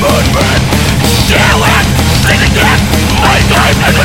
movement Still in, taking my time